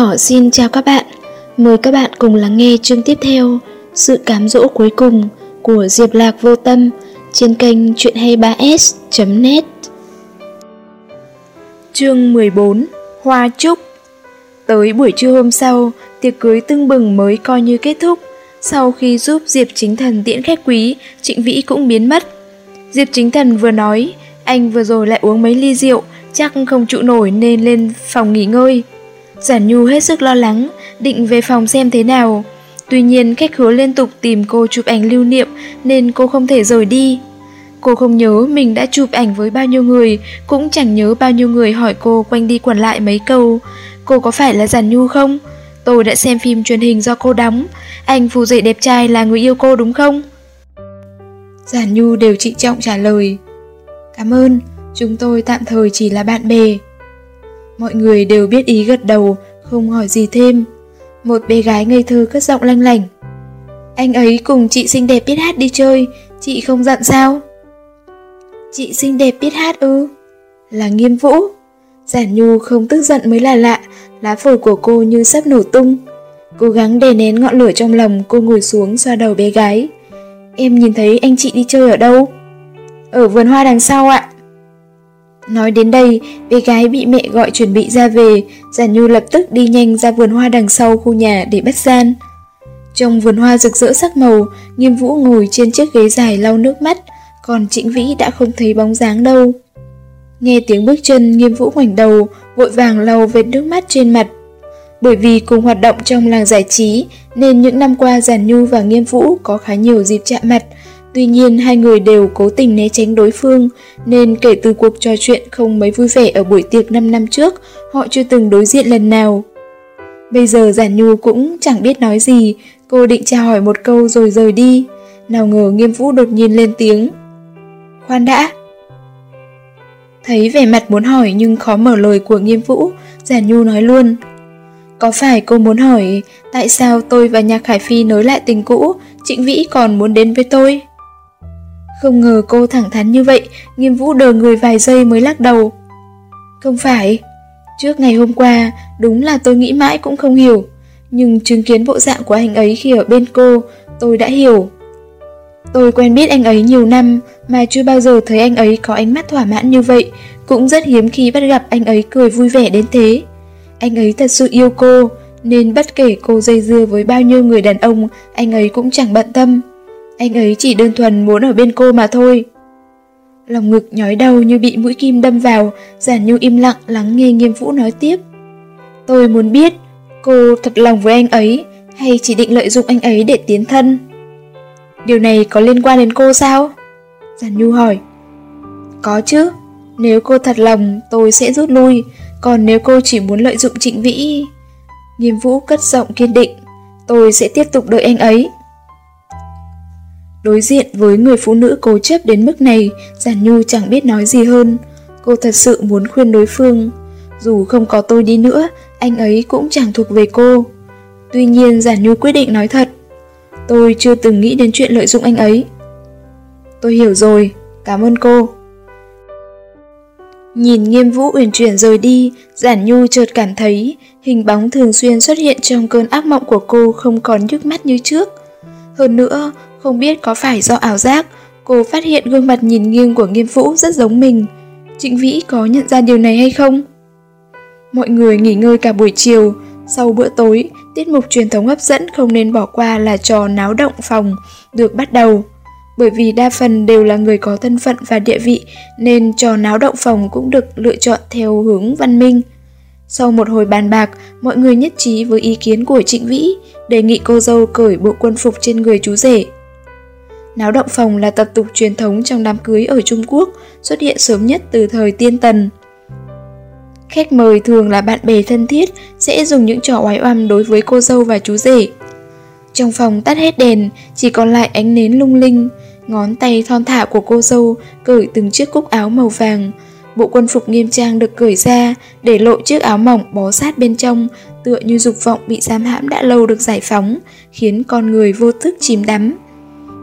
Cỏ xin chào các bạn. Mời các bạn cùng lắng nghe chương tiếp theo Sự cám dỗ cuối cùng của Diệp Lạc Vô Tâm trên kênh Chuyện 23s.net Chương 14 Hoa Trúc Tới buổi trưa hôm sau, tiệc cưới tưng bừng mới coi như kết thúc. Sau khi giúp Diệp Chính Thần tiễn khách quý, Trịnh Vĩ cũng biến mất. Diệp Chính Thần vừa nói, anh vừa rồi lại uống mấy ly rượu, chắc không trụ nổi nên lên phòng nghỉ ngơi. Giản Nhu hết sức lo lắng, định về phòng xem thế nào. Tuy nhiên khách hứa liên tục tìm cô chụp ảnh lưu niệm nên cô không thể rời đi. Cô không nhớ mình đã chụp ảnh với bao nhiêu người, cũng chẳng nhớ bao nhiêu người hỏi cô quanh đi quẩn lại mấy câu. Cô có phải là Giản Nhu không? Tôi đã xem phim truyền hình do cô đóng. Anh phù dậy đẹp trai là người yêu cô đúng không? Giản Nhu đều trịnh trọng trả lời. Cảm ơn, chúng tôi tạm thời chỉ là bạn bè. Mọi người đều biết ý gật đầu, không hỏi gì thêm. Một bé gái ngây thơ cất giọng lanh lảnh. Anh ấy cùng chị xinh đẹp biết hát đi chơi, chị không giận sao? Chị xinh đẹp biết hát ư? Là nghiêm vũ. Giản Nhu không tức giận mới là lạ, lá phổi của cô như sắp nổ tung. Cố gắng đè nén ngọn lửa trong lòng, cô ngồi xuống xoa đầu bé gái. Em nhìn thấy anh chị đi chơi ở đâu? Ở vườn hoa đằng sau ạ. Nói đến đây, bé gái bị mẹ gọi chuẩn bị ra về, Giản Nhu lập tức đi nhanh ra vườn hoa đằng sau khu nhà để bắt gian. Trong vườn hoa rực rỡ sắc màu, Nghiêm Vũ ngồi trên chiếc ghế dài lau nước mắt, còn Trịnh Vĩ đã không thấy bóng dáng đâu. Nghe tiếng bước chân, Nghiêm Vũ ngoảnh đầu, vội vàng lau vết nước mắt trên mặt. Bởi vì cùng hoạt động trong làng giải trí, nên những năm qua Giản Nhu và Nghiêm Vũ có khá nhiều dịp chạm mặt, Tuy nhiên hai người đều cố tình né tránh đối phương, nên kể từ cuộc trò chuyện không mấy vui vẻ ở buổi tiệc 5 năm trước, họ chưa từng đối diện lần nào. Bây giờ Giản Nhu cũng chẳng biết nói gì, cô định chào hỏi một câu rồi rời đi. Nào ngờ nghiêm vũ đột nhiên lên tiếng. Khoan đã! Thấy vẻ mặt muốn hỏi nhưng khó mở lời của nghiêm vũ, Giản Nhu nói luôn. Có phải cô muốn hỏi tại sao tôi và Nhạc Khải Phi nối lại tình cũ, Trịnh Vĩ còn muốn đến với tôi? Không ngờ cô thẳng thắn như vậy, nghiêm vũ đờ người vài giây mới lắc đầu. Không phải, trước ngày hôm qua, đúng là tôi nghĩ mãi cũng không hiểu, nhưng chứng kiến bộ dạng của anh ấy khi ở bên cô, tôi đã hiểu. Tôi quen biết anh ấy nhiều năm mà chưa bao giờ thấy anh ấy có ánh mắt thỏa mãn như vậy, cũng rất hiếm khi bắt gặp anh ấy cười vui vẻ đến thế. Anh ấy thật sự yêu cô, nên bất kể cô dây dưa với bao nhiêu người đàn ông, anh ấy cũng chẳng bận tâm. Anh ấy chỉ đơn thuần muốn ở bên cô mà thôi. Lòng ngực nhói đau như bị mũi kim đâm vào, giản nhu im lặng lắng nghe nghiêm vũ nói tiếp. Tôi muốn biết, cô thật lòng với anh ấy, hay chỉ định lợi dụng anh ấy để tiến thân? Điều này có liên quan đến cô sao? Giản nhu hỏi. Có chứ, nếu cô thật lòng tôi sẽ rút lui, còn nếu cô chỉ muốn lợi dụng trịnh vĩ... Nghiêm vũ cất giọng kiên định, tôi sẽ tiếp tục đợi anh ấy. Đối diện với người phụ nữ cố chấp đến mức này, Giản Nhu chẳng biết nói gì hơn. Cô thật sự muốn khuyên đối phương. Dù không có tôi đi nữa, anh ấy cũng chẳng thuộc về cô. Tuy nhiên Giản Nhu quyết định nói thật. Tôi chưa từng nghĩ đến chuyện lợi dụng anh ấy. Tôi hiểu rồi, cảm ơn cô. Nhìn nghiêm vũ uyển chuyển rời đi, Giản Nhu chợt cảm thấy hình bóng thường xuyên xuất hiện trong cơn ác mộng của cô không còn nhức mắt như trước. Hơn nữa, không biết có phải do ảo giác, cô phát hiện gương mặt nhìn nghiêng của nghiêm vũ rất giống mình. Trịnh Vĩ có nhận ra điều này hay không? Mọi người nghỉ ngơi cả buổi chiều, sau bữa tối, tiết mục truyền thống hấp dẫn không nên bỏ qua là trò náo động phòng được bắt đầu. Bởi vì đa phần đều là người có thân phận và địa vị nên trò náo động phòng cũng được lựa chọn theo hướng văn minh. Sau một hồi bàn bạc, mọi người nhất trí với ý kiến của Trịnh Vĩ, đề nghị cô dâu cởi bộ quân phục trên người chú rể. Náo động phòng là tập tục truyền thống trong đám cưới ở Trung Quốc, xuất hiện sớm nhất từ thời tiên tần. Khách mời thường là bạn bè thân thiết, sẽ dùng những trò oái oăm đối với cô dâu và chú rể. Trong phòng tắt hết đèn, chỉ còn lại ánh nến lung linh, ngón tay thon thả của cô dâu cởi từng chiếc cúc áo màu vàng. Bộ quân phục nghiêm trang được cởi ra, để lộ chiếc áo mỏng bó sát bên trong, tựa như dục vọng bị giam hãm đã lâu được giải phóng, khiến con người vô thức chìm đắm.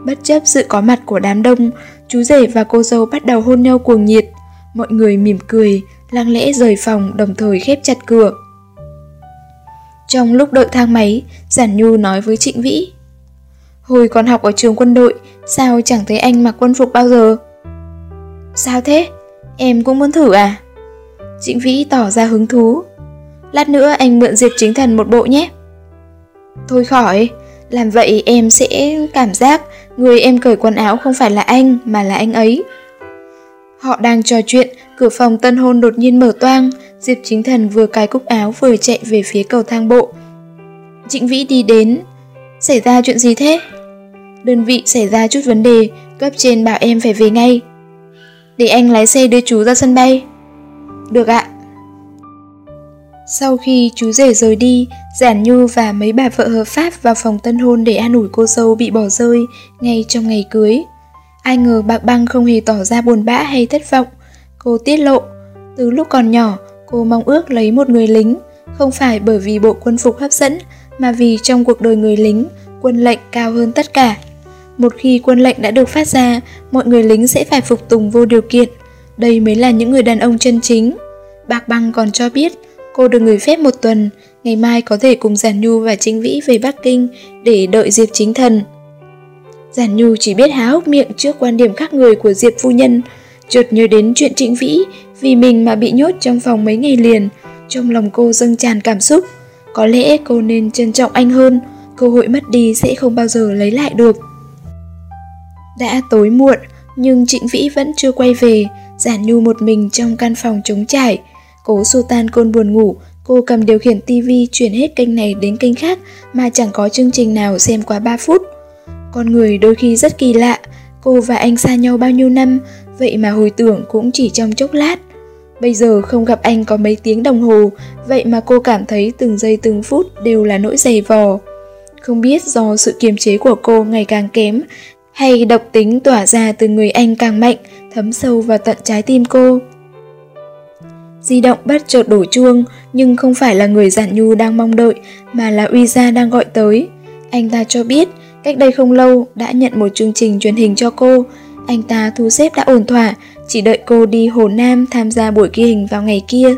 Bất chấp sự có mặt của đám đông, chú rể và cô dâu bắt đầu hôn nhau cuồng nhiệt. Mọi người mỉm cười, lặng lẽ rời phòng đồng thời khép chặt cửa. Trong lúc đợi thang máy, Giản Nhu nói với Trịnh Vĩ. Hồi còn học ở trường quân đội, sao chẳng thấy anh mặc quân phục bao giờ? Sao thế? Em cũng muốn thử à? Trịnh Vĩ tỏ ra hứng thú. Lát nữa anh mượn Diệp Chính Thần một bộ nhé. Thôi khỏi, làm vậy em sẽ cảm giác người em cởi quần áo không phải là anh mà là anh ấy. Họ đang trò chuyện, cửa phòng tân hôn đột nhiên mở toang, Diệp Chính Thần vừa cài cúc áo vừa chạy về phía cầu thang bộ. Trịnh Vĩ đi đến. Xảy ra chuyện gì thế? Đơn vị xảy ra chút vấn đề, cấp trên bảo em phải về ngay. Để anh lái xe đưa chú ra sân bay. Được ạ. Sau khi chú rể rời đi, Giản Nhu và mấy bà vợ hợp pháp vào phòng tân hôn để an ủi cô dâu bị bỏ rơi ngay trong ngày cưới. Ai ngờ bạc băng không hề tỏ ra buồn bã hay thất vọng. Cô tiết lộ, từ lúc còn nhỏ, cô mong ước lấy một người lính, không phải bởi vì bộ quân phục hấp dẫn, mà vì trong cuộc đời người lính, quân lệnh cao hơn tất cả. Một khi quân lệnh đã được phát ra, mọi người lính sẽ phải phục tùng vô điều kiện. Đây mới là những người đàn ông chân chính. Bạc băng còn cho biết, cô được người phép một tuần, ngày mai có thể cùng Giản Nhu và Chính Vĩ về Bắc Kinh để đợi Diệp Chính Thần. Giản Nhu chỉ biết há hốc miệng trước quan điểm khác người của Diệp phu nhân, chợt nhớ đến chuyện Trịnh Vĩ vì mình mà bị nhốt trong phòng mấy ngày liền, trong lòng cô dâng tràn cảm xúc. Có lẽ cô nên trân trọng anh hơn, cơ hội mất đi sẽ không bao giờ lấy lại được. Đã tối muộn, nhưng Trịnh Vĩ vẫn chưa quay về, Giản Nhu một mình trong căn phòng trống trải. Cố Sultan côn buồn ngủ, cô cầm điều khiển tivi chuyển hết kênh này đến kênh khác mà chẳng có chương trình nào xem quá 3 phút. Con người đôi khi rất kỳ lạ, cô và anh xa nhau bao nhiêu năm, vậy mà hồi tưởng cũng chỉ trong chốc lát. Bây giờ không gặp anh có mấy tiếng đồng hồ, vậy mà cô cảm thấy từng giây từng phút đều là nỗi dày vò. Không biết do sự kiềm chế của cô ngày càng kém, hay độc tính tỏa ra từ người anh càng mạnh, thấm sâu vào tận trái tim cô. Di động bắt chợt đổ chuông, nhưng không phải là người giản nhu đang mong đợi, mà là Uy Gia đang gọi tới. Anh ta cho biết Cách đây không lâu đã nhận một chương trình truyền hình cho cô, anh ta thu xếp đã ổn thỏa, chỉ đợi cô đi Hồ Nam tham gia buổi ghi hình vào ngày kia.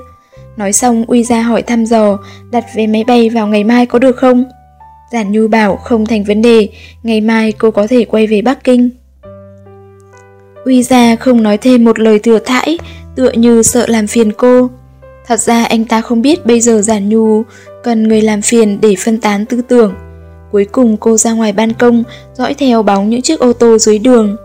Nói xong Uy gia hỏi thăm dò, đặt vé máy bay vào ngày mai có được không? Giản Nhu bảo không thành vấn đề, ngày mai cô có thể quay về Bắc Kinh. Uy ra không nói thêm một lời thừa thãi, tựa như sợ làm phiền cô. Thật ra anh ta không biết bây giờ Giản Nhu cần người làm phiền để phân tán tư tưởng. Cuối cùng cô ra ngoài ban công, dõi theo bóng những chiếc ô tô dưới đường.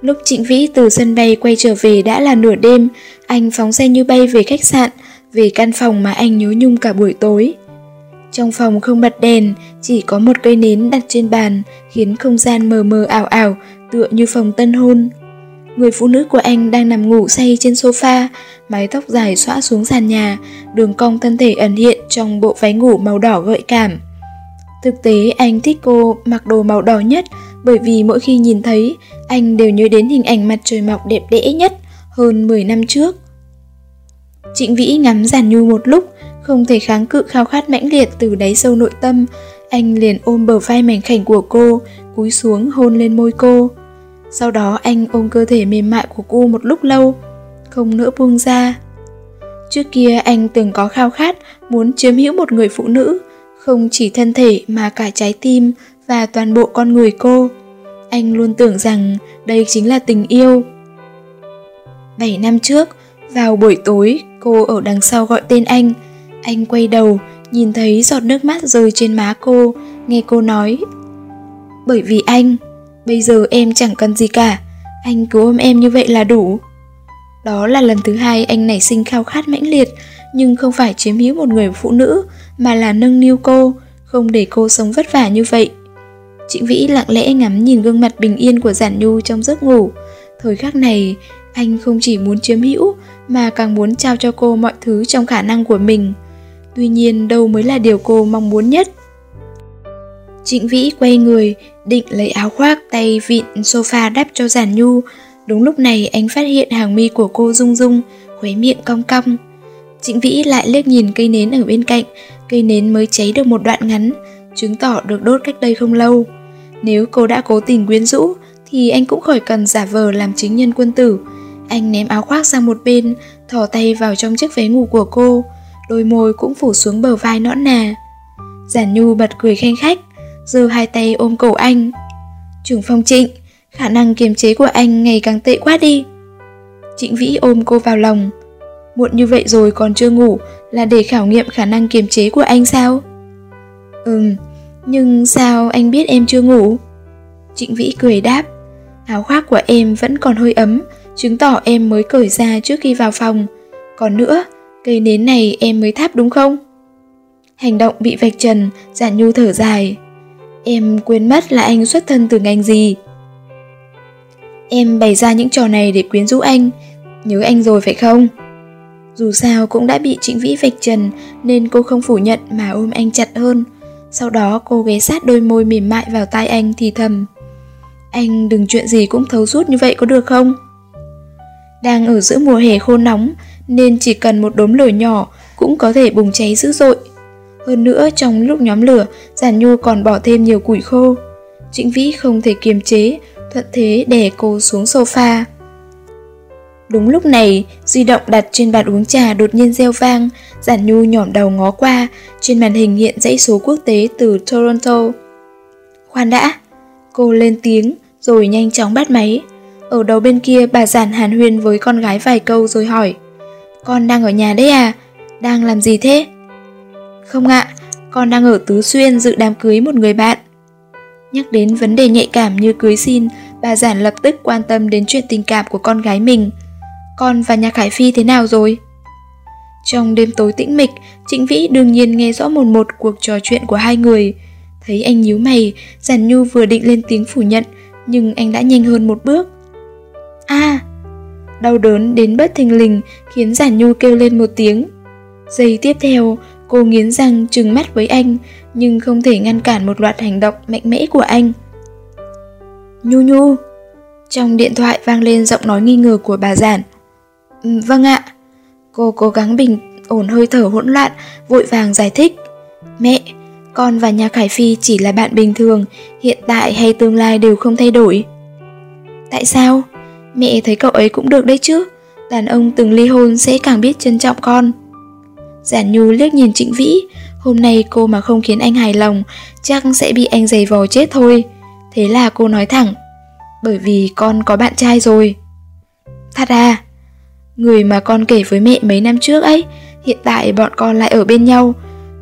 Lúc Trịnh Vĩ từ sân bay quay trở về đã là nửa đêm, anh phóng xe như bay về khách sạn, về căn phòng mà anh nhớ nhung cả buổi tối. Trong phòng không bật đèn, chỉ có một cây nến đặt trên bàn, khiến không gian mờ mờ ảo ảo, tựa như phòng tân hôn. Người phụ nữ của anh đang nằm ngủ say trên sofa, mái tóc dài xõa xuống sàn nhà, đường cong thân thể ẩn hiện trong bộ váy ngủ màu đỏ gợi cảm. Thực tế anh thích cô mặc đồ màu đỏ nhất bởi vì mỗi khi nhìn thấy, anh đều nhớ đến hình ảnh mặt trời mọc đẹp đẽ nhất hơn 10 năm trước. Trịnh Vĩ ngắm giàn nhu một lúc, không thể kháng cự khao khát mãnh liệt từ đáy sâu nội tâm, anh liền ôm bờ vai mảnh khảnh của cô, cúi xuống hôn lên môi cô. Sau đó anh ôm cơ thể mềm mại của cô một lúc lâu, không nỡ buông ra. Trước kia anh từng có khao khát muốn chiếm hữu một người phụ nữ, không chỉ thân thể mà cả trái tim và toàn bộ con người cô. Anh luôn tưởng rằng đây chính là tình yêu. 7 năm trước, vào buổi tối, cô ở đằng sau gọi tên anh. Anh quay đầu, nhìn thấy giọt nước mắt rơi trên má cô, nghe cô nói. Bởi vì anh, bây giờ em chẳng cần gì cả, anh cứ ôm em như vậy là đủ. Đó là lần thứ hai anh nảy sinh khao khát mãnh liệt, nhưng không phải chiếm hữu một người phụ nữ, mà là nâng niu cô, không để cô sống vất vả như vậy. Trịnh Vĩ lặng lẽ ngắm nhìn gương mặt bình yên của Giản Nhu trong giấc ngủ. Thời khắc này, anh không chỉ muốn chiếm hữu mà càng muốn trao cho cô mọi thứ trong khả năng của mình. Tuy nhiên đâu mới là điều cô mong muốn nhất. Trịnh Vĩ quay người, định lấy áo khoác tay vịn sofa đắp cho Giản Nhu. Đúng lúc này anh phát hiện hàng mi của cô rung rung, khuấy miệng cong cong. Trịnh Vĩ lại liếc nhìn cây nến ở bên cạnh, cây nến mới cháy được một đoạn ngắn, chứng tỏ được đốt cách đây không lâu. Nếu cô đã cố tình quyến rũ, thì anh cũng khỏi cần giả vờ làm chính nhân quân tử. Anh ném áo khoác sang một bên, thò tay vào trong chiếc váy ngủ của cô đôi môi cũng phủ xuống bờ vai nõn nà. Giản Nhu bật cười khen khách, giơ hai tay ôm cổ anh. Trưởng phong trịnh, khả năng kiềm chế của anh ngày càng tệ quá đi. Trịnh Vĩ ôm cô vào lòng. Muộn như vậy rồi còn chưa ngủ là để khảo nghiệm khả năng kiềm chế của anh sao? Ừm, nhưng sao anh biết em chưa ngủ? Trịnh Vĩ cười đáp. Áo khoác của em vẫn còn hơi ấm, chứng tỏ em mới cởi ra trước khi vào phòng. Còn nữa, cây nến này em mới thắp đúng không? Hành động bị vạch trần, giản nhu thở dài. Em quên mất là anh xuất thân từ ngành gì. Em bày ra những trò này để quyến rũ anh, nhớ anh rồi phải không? Dù sao cũng đã bị Trịnh Vĩ vạch trần nên cô không phủ nhận mà ôm anh chặt hơn. Sau đó cô ghé sát đôi môi mềm mại vào tai anh thì thầm. Anh đừng chuyện gì cũng thấu suốt như vậy có được không? Đang ở giữa mùa hè khô nóng nên chỉ cần một đốm lửa nhỏ cũng có thể bùng cháy dữ dội. Hơn nữa trong lúc nhóm lửa, Giản Nhu còn bỏ thêm nhiều củi khô. Trịnh Vĩ không thể kiềm chế, thuận thế đè cô xuống sofa. Đúng lúc này, di động đặt trên bàn uống trà đột nhiên reo vang, Giản Nhu nhỏm đầu ngó qua, trên màn hình hiện dãy số quốc tế từ Toronto. Khoan đã, cô lên tiếng, rồi nhanh chóng bắt máy. Ở đầu bên kia bà giản hàn huyên với con gái vài câu rồi hỏi con đang ở nhà đấy à? Đang làm gì thế? Không ạ, con đang ở Tứ Xuyên dự đám cưới một người bạn. Nhắc đến vấn đề nhạy cảm như cưới xin, bà giản lập tức quan tâm đến chuyện tình cảm của con gái mình. Con và nhà Khải Phi thế nào rồi? Trong đêm tối tĩnh mịch, Trịnh Vĩ đương nhiên nghe rõ một một cuộc trò chuyện của hai người. Thấy anh nhíu mày, Giản Nhu vừa định lên tiếng phủ nhận, nhưng anh đã nhanh hơn một bước. À! Đau đớn đến bất thình lình khiến Giản Nhu kêu lên một tiếng. Giây tiếp theo, cô nghiến răng trừng mắt với anh, nhưng không thể ngăn cản một loạt hành động mạnh mẽ của anh. Nhu Nhu! Trong điện thoại vang lên giọng nói nghi ngờ của bà Giản. Ừ, vâng ạ. Cô cố gắng bình ổn hơi thở hỗn loạn, vội vàng giải thích. Mẹ, con và nhà Khải Phi chỉ là bạn bình thường, hiện tại hay tương lai đều không thay đổi. Tại sao? Mẹ thấy cậu ấy cũng được đấy chứ. Đàn ông từng ly hôn sẽ càng biết trân trọng con. Giản Nhu liếc nhìn Trịnh Vĩ, hôm nay cô mà không khiến anh hài lòng, chắc sẽ bị anh giày vò chết thôi. Thế là cô nói thẳng, bởi vì con có bạn trai rồi. Thật à? Người mà con kể với mẹ mấy năm trước ấy, hiện tại bọn con lại ở bên nhau.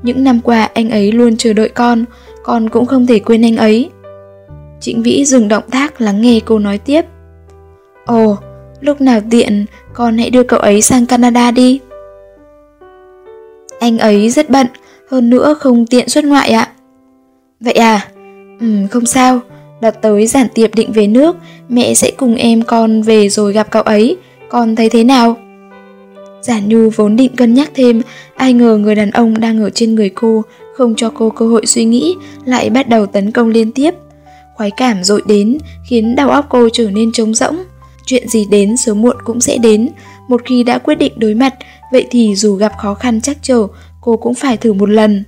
Những năm qua anh ấy luôn chờ đợi con, con cũng không thể quên anh ấy. Trịnh Vĩ dừng động tác lắng nghe cô nói tiếp. Ồ, lúc nào tiện, con hãy đưa cậu ấy sang Canada đi. Anh ấy rất bận, hơn nữa không tiện xuất ngoại ạ. Vậy à? Ừ, không sao, đợt tới giản tiệp định về nước, mẹ sẽ cùng em con về rồi gặp cậu ấy, con thấy thế nào? Giản Nhu vốn định cân nhắc thêm, ai ngờ người đàn ông đang ở trên người cô, không cho cô cơ hội suy nghĩ, lại bắt đầu tấn công liên tiếp. Khoái cảm dội đến, khiến đầu óc cô trở nên trống rỗng. Chuyện gì đến sớm muộn cũng sẽ đến, một khi đã quyết định đối mặt, vậy thì dù gặp khó khăn chắc trở, cô cũng phải thử một lần.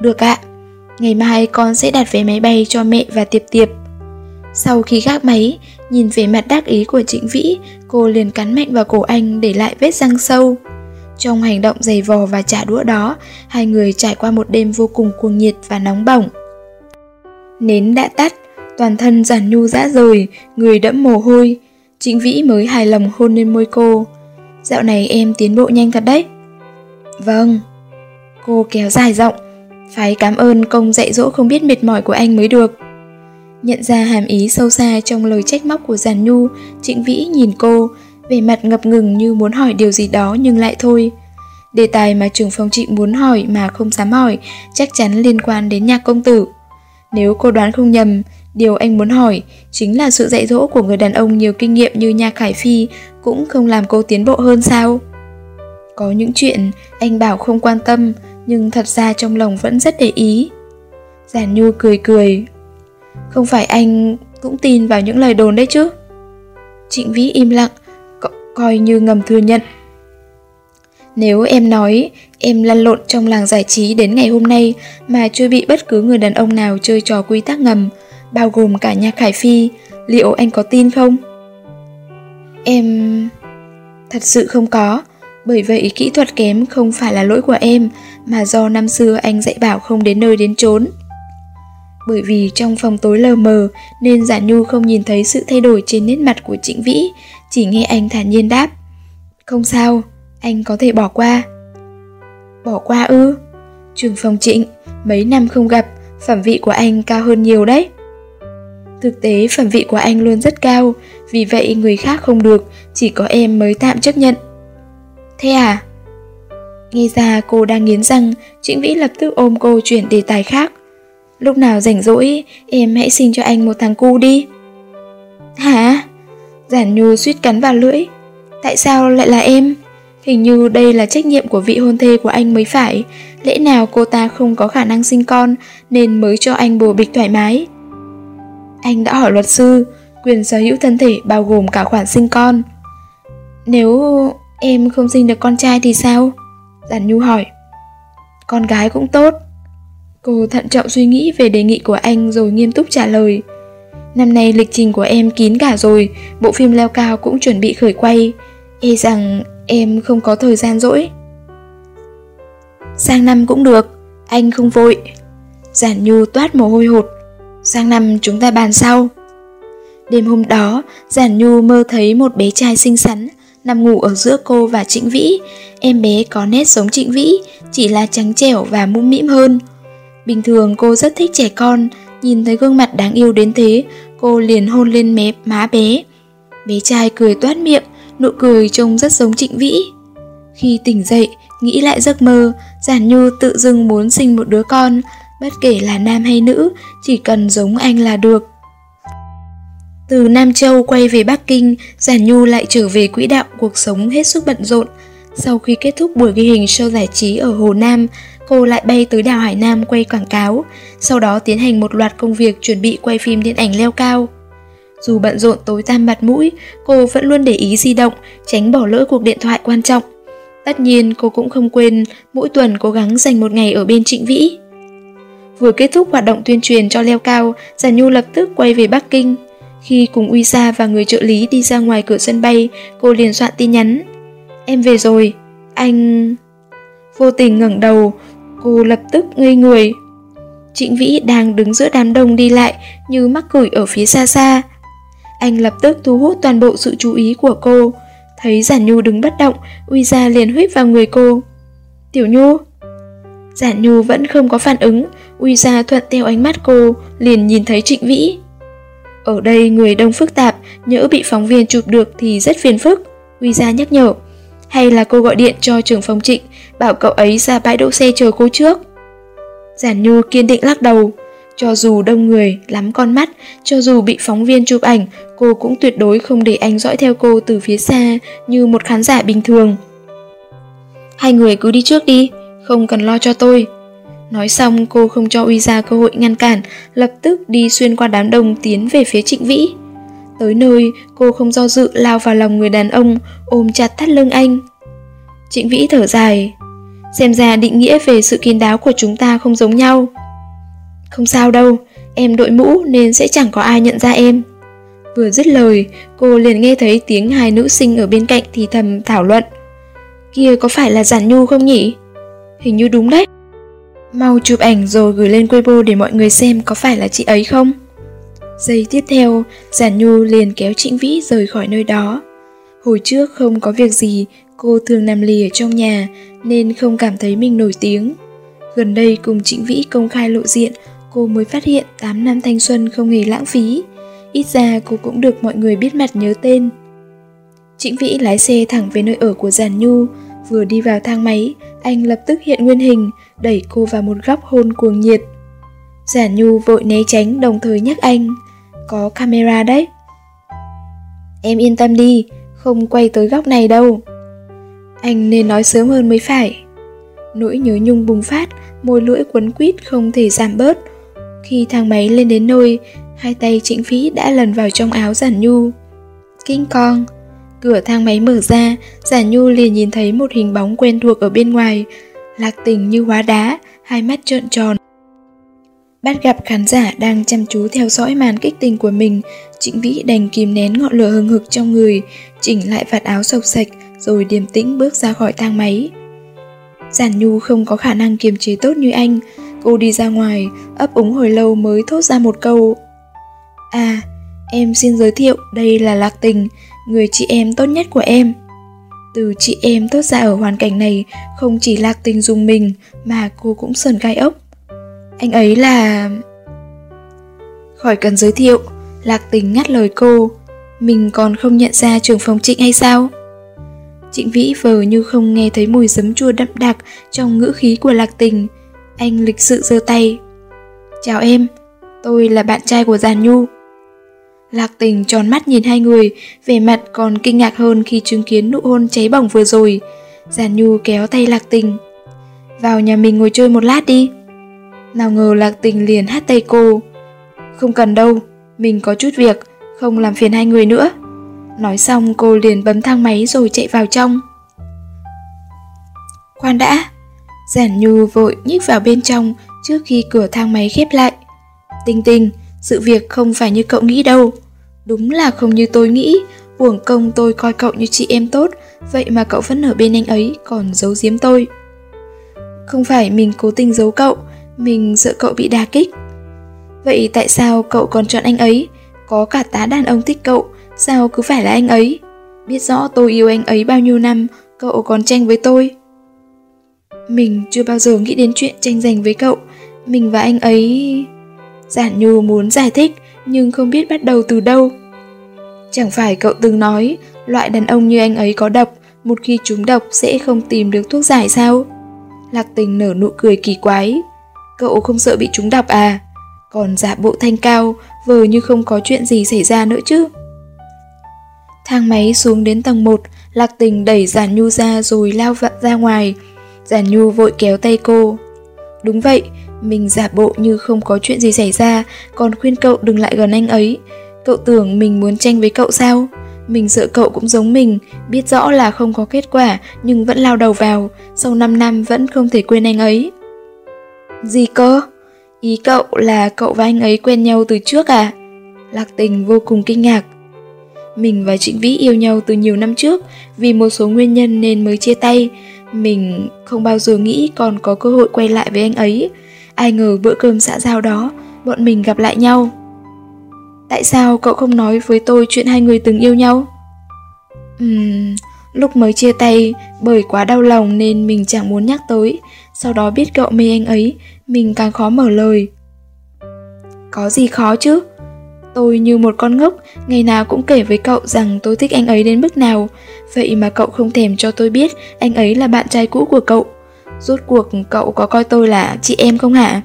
Được ạ, ngày mai con sẽ đặt vé máy bay cho mẹ và Tiệp Tiệp. Sau khi gác máy, nhìn về mặt đắc ý của Trịnh Vĩ, cô liền cắn mạnh vào cổ anh để lại vết răng sâu. Trong hành động giày vò và trả đũa đó, hai người trải qua một đêm vô cùng cuồng nhiệt và nóng bỏng. Nến đã tắt, toàn thân giản nhu dã rời, người đẫm mồ hôi. Trịnh Vĩ mới hài lòng hôn lên môi cô. Dạo này em tiến bộ nhanh thật đấy. Vâng. Cô kéo dài giọng, phải cảm ơn công dạy dỗ không biết mệt mỏi của anh mới được. Nhận ra hàm ý sâu xa trong lời trách móc của Giản Nhu, Trịnh Vĩ nhìn cô, vẻ mặt ngập ngừng như muốn hỏi điều gì đó nhưng lại thôi. Đề tài mà trưởng phòng trịnh muốn hỏi mà không dám hỏi chắc chắn liên quan đến nhạc công tử. Nếu cô đoán không nhầm, điều anh muốn hỏi chính là sự dạy dỗ của người đàn ông nhiều kinh nghiệm như nha Khải Phi cũng không làm cô tiến bộ hơn sao? Có những chuyện anh bảo không quan tâm nhưng thật ra trong lòng vẫn rất để ý. Giản Nhu cười cười, không phải anh cũng tin vào những lời đồn đấy chứ? Trịnh Vĩ im lặng, co coi như ngầm thừa nhận. Nếu em nói em lăn lộn trong làng giải trí đến ngày hôm nay mà chưa bị bất cứ người đàn ông nào chơi trò quy tắc ngầm, bao gồm cả nhạc Khải Phi, liệu anh có tin không? Em... Thật sự không có, Bởi vậy kỹ thuật kém không phải là lỗi của em, mà do năm xưa anh dạy bảo không đến nơi đến chốn. Bởi vì trong phòng tối lờ mờ nên Giả Nhu không nhìn thấy sự thay đổi trên nét mặt của Trịnh Vĩ, chỉ nghe anh thản nhiên đáp. Không sao, anh có thể bỏ qua. Bỏ qua ư? Trường phòng trịnh, mấy năm không gặp, phẩm vị của anh cao hơn nhiều đấy. Thực tế phẩm vị của anh luôn rất cao, vì vậy người khác không được, chỉ có em mới tạm chấp nhận. Thế à? Nghe ra cô đang nghiến răng, Trịnh Vĩ lập tức ôm cô chuyển đề tài khác. Lúc nào rảnh rỗi, em hãy xin cho anh một thằng cu đi. Hả? Giản Nhu suýt cắn vào lưỡi. Tại sao lại là em? Hình như đây là trách nhiệm của vị hôn thê của anh mới phải. Lẽ nào cô ta không có khả năng sinh con nên mới cho anh bồ bịch thoải mái? Anh đã hỏi luật sư, quyền sở hữu thân thể bao gồm cả khoản sinh con. Nếu em không sinh được con trai thì sao? Giản Nhu hỏi. Con gái cũng tốt. Cô thận trọng suy nghĩ về đề nghị của anh rồi nghiêm túc trả lời. Năm nay lịch trình của em kín cả rồi, bộ phim leo cao cũng chuẩn bị khởi quay. E rằng em không có thời gian rỗi. Sang năm cũng được, anh không vội. Giản Nhu toát mồ hôi hột. Sang năm chúng ta bàn sau. Đêm hôm đó, Giản Nhu mơ thấy một bé trai xinh xắn nằm ngủ ở giữa cô và Trịnh Vĩ. Em bé có nét giống Trịnh Vĩ, chỉ là trắng trẻo và mũm mĩm hơn. Bình thường cô rất thích trẻ con, nhìn thấy gương mặt đáng yêu đến thế, cô liền hôn lên mép má bé. Bé trai cười toát miệng, nụ cười trông rất giống Trịnh Vĩ. Khi tỉnh dậy, nghĩ lại giấc mơ, Giản Nhu tự dưng muốn sinh một đứa con, bất kể là nam hay nữ, chỉ cần giống anh là được. Từ Nam Châu quay về Bắc Kinh, Giản Nhu lại trở về quỹ đạo cuộc sống hết sức bận rộn. Sau khi kết thúc buổi ghi hình show giải trí ở Hồ Nam, cô lại bay tới đảo Hải Nam quay quảng cáo, sau đó tiến hành một loạt công việc chuẩn bị quay phim điện ảnh leo cao. Dù bận rộn tối tăm mặt mũi, cô vẫn luôn để ý di động, tránh bỏ lỡ cuộc điện thoại quan trọng. Tất nhiên cô cũng không quên mỗi tuần cố gắng dành một ngày ở bên Trịnh Vĩ. Vừa kết thúc hoạt động tuyên truyền cho leo cao, Giản Nhu lập tức quay về Bắc Kinh. Khi cùng Uy Sa và người trợ lý đi ra ngoài cửa sân bay, cô liền soạn tin nhắn. Em về rồi, anh... Vô tình ngẩng đầu, cô lập tức ngây người. Trịnh Vĩ đang đứng giữa đám đông đi lại như mắc cửi ở phía xa xa. Anh lập tức thu hút toàn bộ sự chú ý của cô. Thấy Giản Nhu đứng bất động, Uy Gia liền huyết vào người cô. Tiểu Nhu, Giản Nhu vẫn không có phản ứng, Uy Gia thuận theo ánh mắt cô, liền nhìn thấy Trịnh Vĩ. Ở đây người đông phức tạp, nhỡ bị phóng viên chụp được thì rất phiền phức, Uy Gia nhắc nhở. Hay là cô gọi điện cho trưởng phòng trịnh, bảo cậu ấy ra bãi đỗ xe chờ cô trước. Giản Nhu kiên định lắc đầu, cho dù đông người, lắm con mắt, cho dù bị phóng viên chụp ảnh, cô cũng tuyệt đối không để anh dõi theo cô từ phía xa như một khán giả bình thường. Hai người cứ đi trước đi, không cần lo cho tôi. Nói xong cô không cho Uy ra cơ hội ngăn cản, lập tức đi xuyên qua đám đông tiến về phía Trịnh Vĩ. Tới nơi, cô không do dự lao vào lòng người đàn ông, ôm chặt thắt lưng anh. Trịnh Vĩ thở dài, xem ra định nghĩa về sự kín đáo của chúng ta không giống nhau. Không sao đâu, em đội mũ nên sẽ chẳng có ai nhận ra em. Vừa dứt lời, cô liền nghe thấy tiếng hai nữ sinh ở bên cạnh thì thầm thảo luận. Kia có phải là Giản Nhu không nhỉ? Hình như đúng đấy. Mau chụp ảnh rồi gửi lên Weibo để mọi người xem có phải là chị ấy không? Giây tiếp theo, Giản Nhu liền kéo Trịnh Vĩ rời khỏi nơi đó. Hồi trước không có việc gì, cô thường nằm lì ở trong nhà nên không cảm thấy mình nổi tiếng. Gần đây cùng Trịnh Vĩ công khai lộ diện, cô mới phát hiện 8 năm thanh xuân không hề lãng phí. Ít ra cô cũng được mọi người biết mặt nhớ tên. Trịnh Vĩ lái xe thẳng về nơi ở của giàn Nhu, vừa đi vào thang máy, anh lập tức hiện nguyên hình, đẩy cô vào một góc hôn cuồng nhiệt. Giản Nhu vội né tránh đồng thời nhắc anh, có camera đấy. Em yên tâm đi, không quay tới góc này đâu. Anh nên nói sớm hơn mới phải. Nỗi nhớ nhung bùng phát, môi lưỡi quấn quýt không thể giảm bớt. Khi thang máy lên đến nơi, hai tay trịnh phí đã lần vào trong áo giản nhu. Kinh con, cửa thang máy mở ra, giản nhu liền nhìn thấy một hình bóng quen thuộc ở bên ngoài, lạc tình như hóa đá, hai mắt trợn tròn. Bắt gặp khán giả đang chăm chú theo dõi màn kích tình của mình, Trịnh Vĩ đành kìm nén ngọn lửa hừng hực trong người, chỉnh lại vạt áo sộc sạch, rồi điềm tĩnh bước ra khỏi thang máy. Giản Nhu không có khả năng kiềm chế tốt như anh, cô đi ra ngoài, ấp úng hồi lâu mới thốt ra một câu. À, em xin giới thiệu đây là Lạc Tình, người chị em tốt nhất của em. Từ chị em tốt ra ở hoàn cảnh này không chỉ Lạc Tình dùng mình mà cô cũng sờn gai ốc. Anh ấy là... Khỏi cần giới thiệu, Lạc Tình ngắt lời cô. Mình còn không nhận ra trường phòng trịnh hay sao? Trịnh Vĩ vờ như không nghe thấy mùi giấm chua đậm đặc trong ngữ khí của Lạc Tình. Anh lịch sự giơ tay. Chào em, tôi là bạn trai của Giàn Nhu. Lạc Tình tròn mắt nhìn hai người, vẻ mặt còn kinh ngạc hơn khi chứng kiến nụ hôn cháy bỏng vừa rồi. Giàn Nhu kéo tay Lạc Tình. Vào nhà mình ngồi chơi một lát đi. Nào ngờ Lạc Tình liền hát tay cô. Không cần đâu, mình có chút việc, không làm phiền hai người nữa. Nói xong cô liền bấm thang máy rồi chạy vào trong. Khoan đã, Giản Nhu vội nhích vào bên trong trước khi cửa thang máy khép lại. Tinh tinh, sự việc không phải như cậu nghĩ đâu. Đúng là không như tôi nghĩ, uổng công tôi coi cậu như chị em tốt, vậy mà cậu vẫn ở bên anh ấy còn giấu giếm tôi. Không phải mình cố tình giấu cậu, mình sợ cậu bị đà kích. Vậy tại sao cậu còn chọn anh ấy? Có cả tá đàn ông thích cậu, sao cứ phải là anh ấy? Biết rõ tôi yêu anh ấy bao nhiêu năm, cậu còn tranh với tôi. Mình chưa bao giờ nghĩ đến chuyện tranh giành với cậu, mình và anh ấy... Giản Nhu muốn giải thích, nhưng không biết bắt đầu từ đâu. Chẳng phải cậu từng nói, loại đàn ông như anh ấy có độc, một khi chúng độc sẽ không tìm được thuốc giải sao? Lạc tình nở nụ cười kỳ quái. Cậu không sợ bị chúng độc à? Còn giả bộ thanh cao, vờ như không có chuyện gì xảy ra nữa chứ. Thang máy xuống đến tầng 1, Lạc tình đẩy Giản Nhu ra rồi lao vặn ra ngoài. Giản Nhu vội kéo tay cô. Đúng vậy, mình giả bộ như không có chuyện gì xảy ra, còn khuyên cậu đừng lại gần anh ấy. Cậu tưởng mình muốn tranh với cậu sao? Mình sợ cậu cũng giống mình, biết rõ là không có kết quả nhưng vẫn lao đầu vào, sau 5 năm vẫn không thể quên anh ấy. Gì cơ? Ý cậu là cậu và anh ấy quen nhau từ trước à? Lạc tình vô cùng kinh ngạc. Mình và Trịnh Vĩ yêu nhau từ nhiều năm trước, vì một số nguyên nhân nên mới chia tay. Mình không bao giờ nghĩ còn có cơ hội quay lại với anh ấy. Ai ngờ bữa cơm xã giao đó, bọn mình gặp lại nhau. Tại sao cậu không nói với tôi chuyện hai người từng yêu nhau? Ừm, lúc mới chia tay, bởi quá đau lòng nên mình chẳng muốn nhắc tới. Sau đó biết cậu mê anh ấy, mình càng khó mở lời. Có gì khó chứ? Tôi như một con ngốc, ngày nào cũng kể với cậu rằng tôi thích anh ấy đến mức nào. Vậy mà cậu không thèm cho tôi biết anh ấy là bạn trai cũ của cậu. Rốt cuộc cậu có coi tôi là chị em không hả?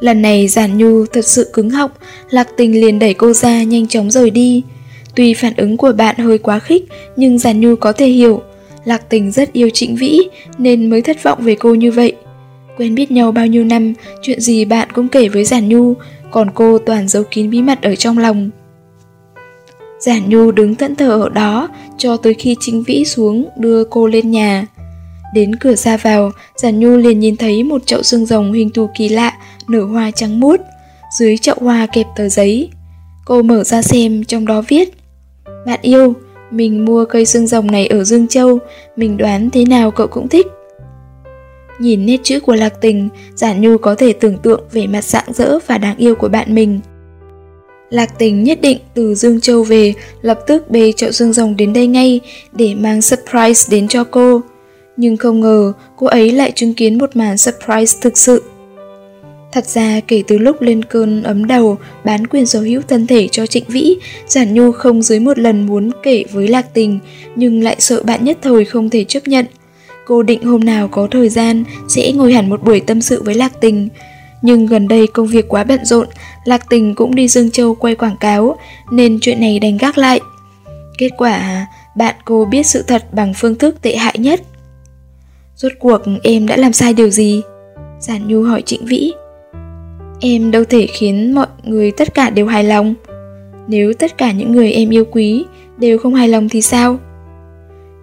Lần này Giản Nhu thật sự cứng họng, Lạc Tình liền đẩy cô ra nhanh chóng rời đi. Tuy phản ứng của bạn hơi quá khích, nhưng Giản Nhu có thể hiểu. Lạc Tình rất yêu Trịnh Vĩ nên mới thất vọng về cô như vậy. Quen biết nhau bao nhiêu năm, chuyện gì bạn cũng kể với Giản Nhu, còn cô toàn giấu kín bí mật ở trong lòng. Giản Nhu đứng tận thờ ở đó cho tới khi Trịnh Vĩ xuống đưa cô lên nhà. Đến cửa ra vào, Giản Nhu liền nhìn thấy một chậu xương rồng hình thù kỳ lạ, nở hoa trắng mút. Dưới chậu hoa kẹp tờ giấy. Cô mở ra xem, trong đó viết Bạn yêu, mình mua cây xương rồng này ở Dương Châu, mình đoán thế nào cậu cũng thích. Nhìn nét chữ của Lạc Tình, Giản Nhu có thể tưởng tượng về mặt sạng rỡ và đáng yêu của bạn mình. Lạc Tình nhất định từ Dương Châu về, lập tức bê chậu xương rồng đến đây ngay để mang surprise đến cho cô nhưng không ngờ cô ấy lại chứng kiến một màn surprise thực sự. Thật ra kể từ lúc lên cơn ấm đầu bán quyền sở hữu thân thể cho Trịnh Vĩ, Giản Nhu không dưới một lần muốn kể với Lạc Tình, nhưng lại sợ bạn nhất thời không thể chấp nhận. Cô định hôm nào có thời gian sẽ ngồi hẳn một buổi tâm sự với Lạc Tình. Nhưng gần đây công việc quá bận rộn, Lạc Tình cũng đi Dương Châu quay quảng cáo, nên chuyện này đành gác lại. Kết quả, bạn cô biết sự thật bằng phương thức tệ hại nhất. Rốt cuộc em đã làm sai điều gì? Giản Nhu hỏi Trịnh Vĩ. Em đâu thể khiến mọi người tất cả đều hài lòng. Nếu tất cả những người em yêu quý đều không hài lòng thì sao?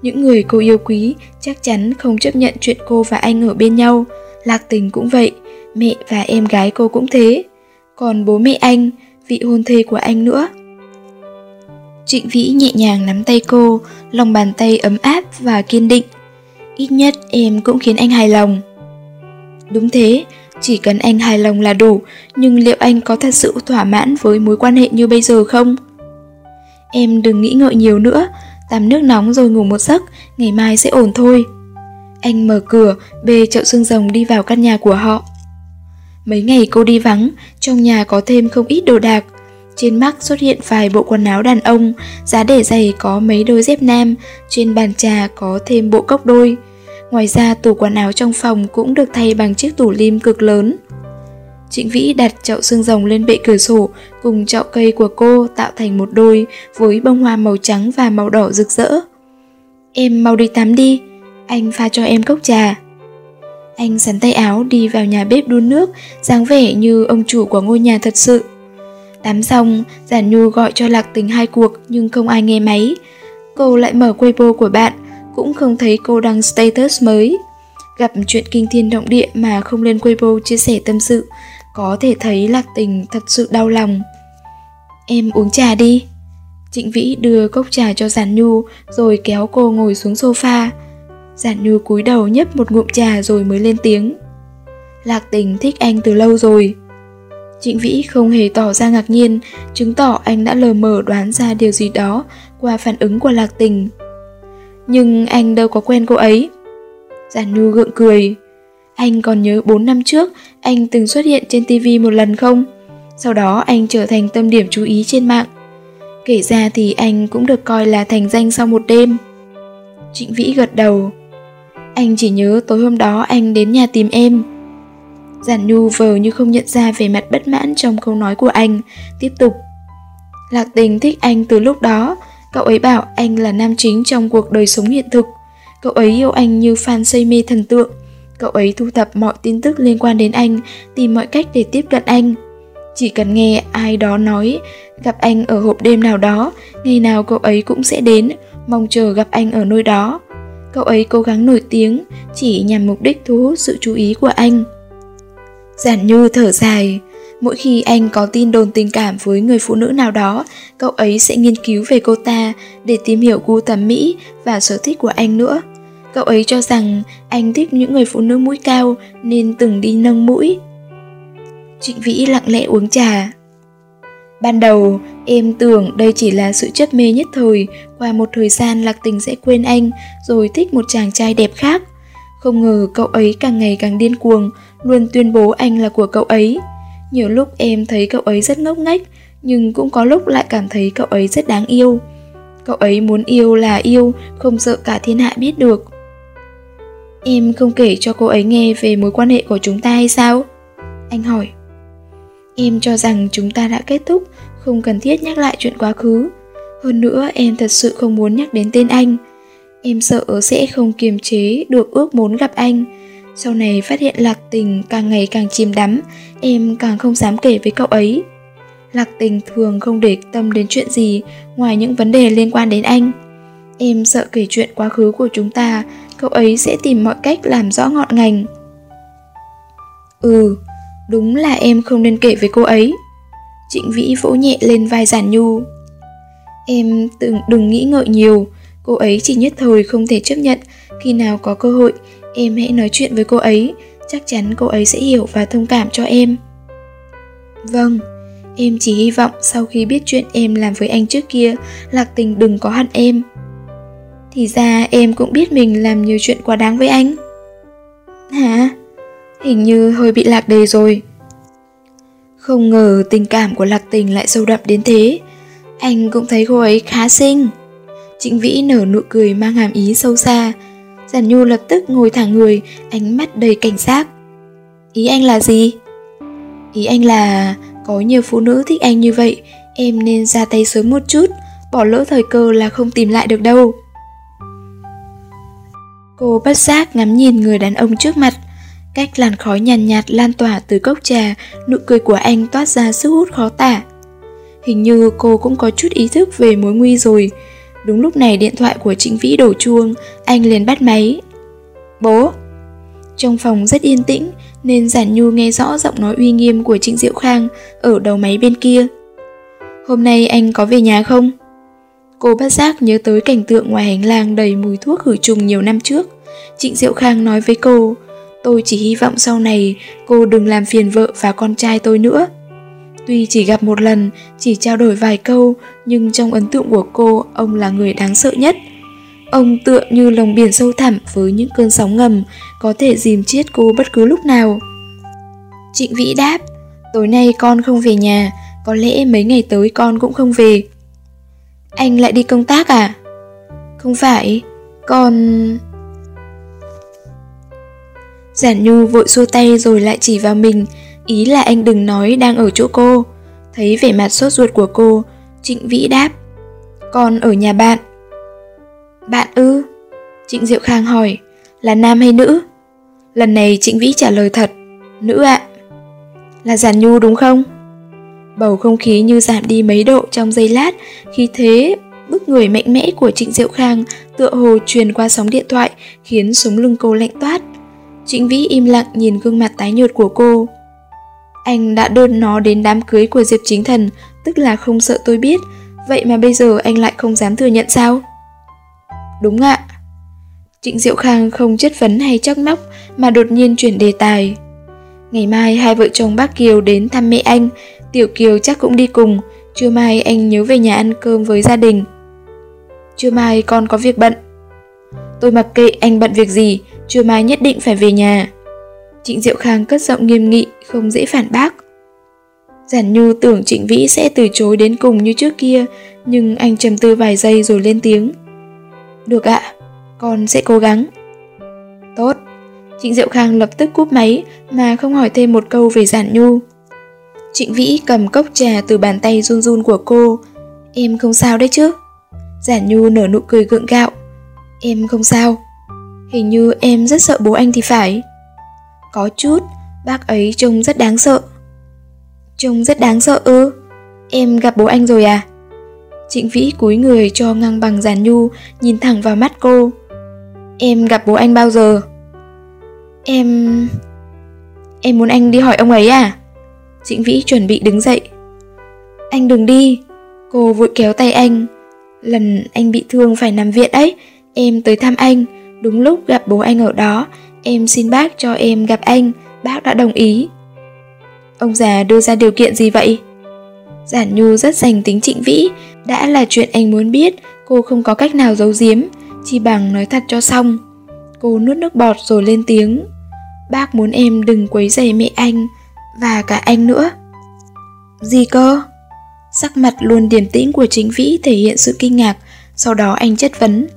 Những người cô yêu quý chắc chắn không chấp nhận chuyện cô và anh ở bên nhau. Lạc tình cũng vậy, mẹ và em gái cô cũng thế. Còn bố mẹ anh, vị hôn thê của anh nữa. Trịnh Vĩ nhẹ nhàng nắm tay cô, lòng bàn tay ấm áp và kiên định. Ít nhất em cũng khiến anh hài lòng. Đúng thế, chỉ cần anh hài lòng là đủ, nhưng liệu anh có thật sự thỏa mãn với mối quan hệ như bây giờ không? Em đừng nghĩ ngợi nhiều nữa, tắm nước nóng rồi ngủ một giấc, ngày mai sẽ ổn thôi. Anh mở cửa, bê chậu xương rồng đi vào căn nhà của họ. Mấy ngày cô đi vắng, trong nhà có thêm không ít đồ đạc. Trên mắt xuất hiện vài bộ quần áo đàn ông, giá để giày có mấy đôi dép nam, trên bàn trà có thêm bộ cốc đôi. Ngoài ra tủ quần áo trong phòng cũng được thay bằng chiếc tủ lim cực lớn. Trịnh Vĩ đặt chậu xương rồng lên bệ cửa sổ cùng chậu cây của cô tạo thành một đôi với bông hoa màu trắng và màu đỏ rực rỡ. Em mau đi tắm đi, anh pha cho em cốc trà. Anh sắn tay áo đi vào nhà bếp đun nước, dáng vẻ như ông chủ của ngôi nhà thật sự. Tắm xong, Giản Nhu gọi cho Lạc Tình hai cuộc nhưng không ai nghe máy. Cô lại mở Weibo của bạn, cũng không thấy cô đăng status mới. Gặp chuyện kinh thiên động địa mà không lên Weibo chia sẻ tâm sự, có thể thấy Lạc Tình thật sự đau lòng. Em uống trà đi. Trịnh Vĩ đưa cốc trà cho Giản Nhu rồi kéo cô ngồi xuống sofa. Giản Nhu cúi đầu nhấp một ngụm trà rồi mới lên tiếng. Lạc Tình thích anh từ lâu rồi. Trịnh Vĩ không hề tỏ ra ngạc nhiên, chứng tỏ anh đã lờ mờ đoán ra điều gì đó qua phản ứng của Lạc Tình. Nhưng anh đâu có quen cô ấy. Giản Nhu gượng cười. Anh còn nhớ 4 năm trước anh từng xuất hiện trên TV một lần không? Sau đó anh trở thành tâm điểm chú ý trên mạng. Kể ra thì anh cũng được coi là thành danh sau một đêm. Trịnh Vĩ gật đầu. Anh chỉ nhớ tối hôm đó anh đến nhà tìm em. Giản Nhu vờ như không nhận ra về mặt bất mãn trong câu nói của anh, tiếp tục. Lạc tình thích anh từ lúc đó, cậu ấy bảo anh là nam chính trong cuộc đời sống hiện thực. Cậu ấy yêu anh như fan say mê thần tượng. Cậu ấy thu thập mọi tin tức liên quan đến anh, tìm mọi cách để tiếp cận anh. Chỉ cần nghe ai đó nói gặp anh ở hộp đêm nào đó, ngày nào cậu ấy cũng sẽ đến, mong chờ gặp anh ở nơi đó. Cậu ấy cố gắng nổi tiếng chỉ nhằm mục đích thu hút sự chú ý của anh. Giản Như thở dài, mỗi khi anh có tin đồn tình cảm với người phụ nữ nào đó, cậu ấy sẽ nghiên cứu về cô ta để tìm hiểu gu thẩm mỹ và sở thích của anh nữa. Cậu ấy cho rằng anh thích những người phụ nữ mũi cao nên từng đi nâng mũi. Trịnh Vĩ lặng lẽ uống trà. Ban đầu, em tưởng đây chỉ là sự chấp mê nhất thời, qua một thời gian lạc tình sẽ quên anh, rồi thích một chàng trai đẹp khác. Không ngờ cậu ấy càng ngày càng điên cuồng, luôn tuyên bố anh là của cậu ấy. Nhiều lúc em thấy cậu ấy rất ngốc nghếch, nhưng cũng có lúc lại cảm thấy cậu ấy rất đáng yêu. Cậu ấy muốn yêu là yêu, không sợ cả thiên hạ biết được. Em không kể cho cô ấy nghe về mối quan hệ của chúng ta hay sao? Anh hỏi. Em cho rằng chúng ta đã kết thúc, không cần thiết nhắc lại chuyện quá khứ. Hơn nữa, em thật sự không muốn nhắc đến tên anh. Em sợ sẽ không kiềm chế được ước muốn gặp anh. Sau này phát hiện lạc tình càng ngày càng chìm đắm, em càng không dám kể với cậu ấy. Lạc tình thường không để tâm đến chuyện gì ngoài những vấn đề liên quan đến anh. Em sợ kể chuyện quá khứ của chúng ta, cậu ấy sẽ tìm mọi cách làm rõ ngọn ngành. Ừ, đúng là em không nên kể với cô ấy. Trịnh Vĩ vỗ nhẹ lên vai Giản Nhu. Em từng đừng nghĩ ngợi nhiều, cô ấy chỉ nhất thời không thể chấp nhận, khi nào có cơ hội, em hãy nói chuyện với cô ấy, chắc chắn cô ấy sẽ hiểu và thông cảm cho em. Vâng, em chỉ hy vọng sau khi biết chuyện em làm với anh trước kia, Lạc Tình đừng có hận em. Thì ra em cũng biết mình làm nhiều chuyện quá đáng với anh. Hả? Hình như hơi bị lạc đề rồi. Không ngờ tình cảm của Lạc Tình lại sâu đậm đến thế. Anh cũng thấy cô ấy khá xinh. Trịnh Vĩ nở nụ cười mang hàm ý sâu xa. Giản Nhu lập tức ngồi thẳng người, ánh mắt đầy cảnh giác. Ý anh là gì? Ý anh là có nhiều phụ nữ thích anh như vậy, em nên ra tay sớm một chút, bỏ lỡ thời cơ là không tìm lại được đâu. Cô bất giác ngắm nhìn người đàn ông trước mặt, cách làn khói nhàn nhạt, nhạt lan tỏa từ cốc trà, nụ cười của anh toát ra sức hút khó tả. Hình như cô cũng có chút ý thức về mối nguy rồi. Đúng lúc này điện thoại của Trịnh Vĩ đổ chuông, anh liền bắt máy. Bố! Trong phòng rất yên tĩnh, nên Giản Nhu nghe rõ giọng nói uy nghiêm của Trịnh Diệu Khang ở đầu máy bên kia. Hôm nay anh có về nhà không? Cô bất giác nhớ tới cảnh tượng ngoài hành lang đầy mùi thuốc khử trùng nhiều năm trước. Trịnh Diệu Khang nói với cô, tôi chỉ hy vọng sau này cô đừng làm phiền vợ và con trai tôi nữa. Tuy chỉ gặp một lần, chỉ trao đổi vài câu, nhưng trong ấn tượng của cô, ông là người đáng sợ nhất. Ông tựa như lòng biển sâu thẳm với những cơn sóng ngầm, có thể dìm chết cô bất cứ lúc nào. Trịnh Vĩ đáp, tối nay con không về nhà, có lẽ mấy ngày tới con cũng không về. Anh lại đi công tác à? Không phải, con... Giản Nhu vội xua tay rồi lại chỉ vào mình, ý là anh đừng nói đang ở chỗ cô. Thấy vẻ mặt sốt ruột của cô, Trịnh Vĩ đáp, con ở nhà bạn. Bạn ư? Trịnh Diệu Khang hỏi, là nam hay nữ? Lần này Trịnh Vĩ trả lời thật, nữ ạ. Là Giản Nhu đúng không? Bầu không khí như giảm đi mấy độ trong giây lát, khi thế bức người mạnh mẽ của Trịnh Diệu Khang tựa hồ truyền qua sóng điện thoại khiến sống lưng cô lạnh toát. Trịnh Vĩ im lặng nhìn gương mặt tái nhợt của cô. Anh đã đưa nó đến đám cưới của Diệp Chính Thần, tức là không sợ tôi biết, vậy mà bây giờ anh lại không dám thừa nhận sao? Đúng ạ. Trịnh Diệu Khang không chất vấn hay chắc móc mà đột nhiên chuyển đề tài. Ngày mai hai vợ chồng bác Kiều đến thăm mẹ anh, Tiểu Kiều chắc cũng đi cùng, trưa mai anh nhớ về nhà ăn cơm với gia đình. Trưa mai con có việc bận. Tôi mặc kệ anh bận việc gì, trưa mai nhất định phải về nhà. Trịnh Diệu Khang cất giọng nghiêm nghị, không dễ phản bác. Giản Nhu tưởng Trịnh Vĩ sẽ từ chối đến cùng như trước kia, nhưng anh trầm tư vài giây rồi lên tiếng. Được ạ, con sẽ cố gắng. Tốt. Trịnh Diệu Khang lập tức cúp máy mà không hỏi thêm một câu về Giản Nhu. Trịnh Vĩ cầm cốc trà từ bàn tay run run của cô. Em không sao đấy chứ? Giản Nhu nở nụ cười gượng gạo. Em không sao. Hình như em rất sợ bố anh thì phải. Có chút, bác ấy trông rất đáng sợ. Trông rất đáng sợ ư? Em gặp bố anh rồi à? Trịnh Vĩ cúi người cho ngang bằng giàn nhu, nhìn thẳng vào mắt cô. Em gặp bố anh bao giờ? Em... Em muốn anh đi hỏi ông ấy à? Trịnh Vĩ chuẩn bị đứng dậy. Anh đừng đi. Cô vội kéo tay anh. Lần anh bị thương phải nằm viện ấy, em tới thăm anh. Đúng lúc gặp bố anh ở đó, em xin bác cho em gặp anh, bác đã đồng ý. Ông già đưa ra điều kiện gì vậy? Giản Nhu rất dành tính trịnh vĩ, đã là chuyện anh muốn biết, cô không có cách nào giấu giếm, chỉ bằng nói thật cho xong. Cô nuốt nước bọt rồi lên tiếng. Bác muốn em đừng quấy rầy mẹ anh, và cả anh nữa. Gì cơ? Sắc mặt luôn điềm tĩnh của chính vĩ thể hiện sự kinh ngạc, sau đó anh chất vấn.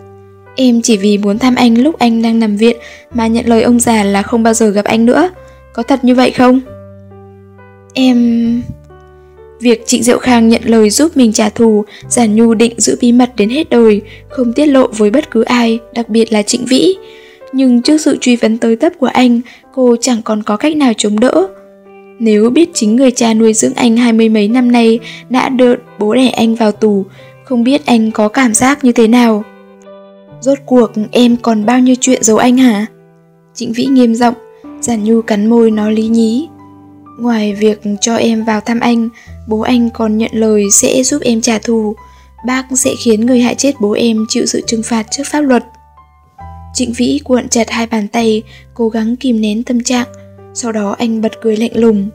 Em chỉ vì muốn thăm anh lúc anh đang nằm viện mà nhận lời ông già là không bao giờ gặp anh nữa. Có thật như vậy không? Em... Việc Trịnh Diệu Khang nhận lời giúp mình trả thù, Giản Nhu định giữ bí mật đến hết đời, không tiết lộ với bất cứ ai, đặc biệt là Trịnh Vĩ. Nhưng trước sự truy vấn tới tấp của anh, cô chẳng còn có cách nào chống đỡ. Nếu biết chính người cha nuôi dưỡng anh hai mươi mấy năm nay đã đợt bố đẻ anh vào tù, không biết anh có cảm giác như thế nào. Rốt cuộc em còn bao nhiêu chuyện giấu anh hả? Trịnh Vĩ nghiêm giọng, Giản Nhu cắn môi nói lý nhí. Ngoài việc cho em vào thăm anh, bố anh còn nhận lời sẽ giúp em trả thù. Bác sẽ khiến người hại chết bố em chịu sự trừng phạt trước pháp luật. Trịnh Vĩ cuộn chặt hai bàn tay, cố gắng kìm nén tâm trạng, sau đó anh bật cười lạnh lùng.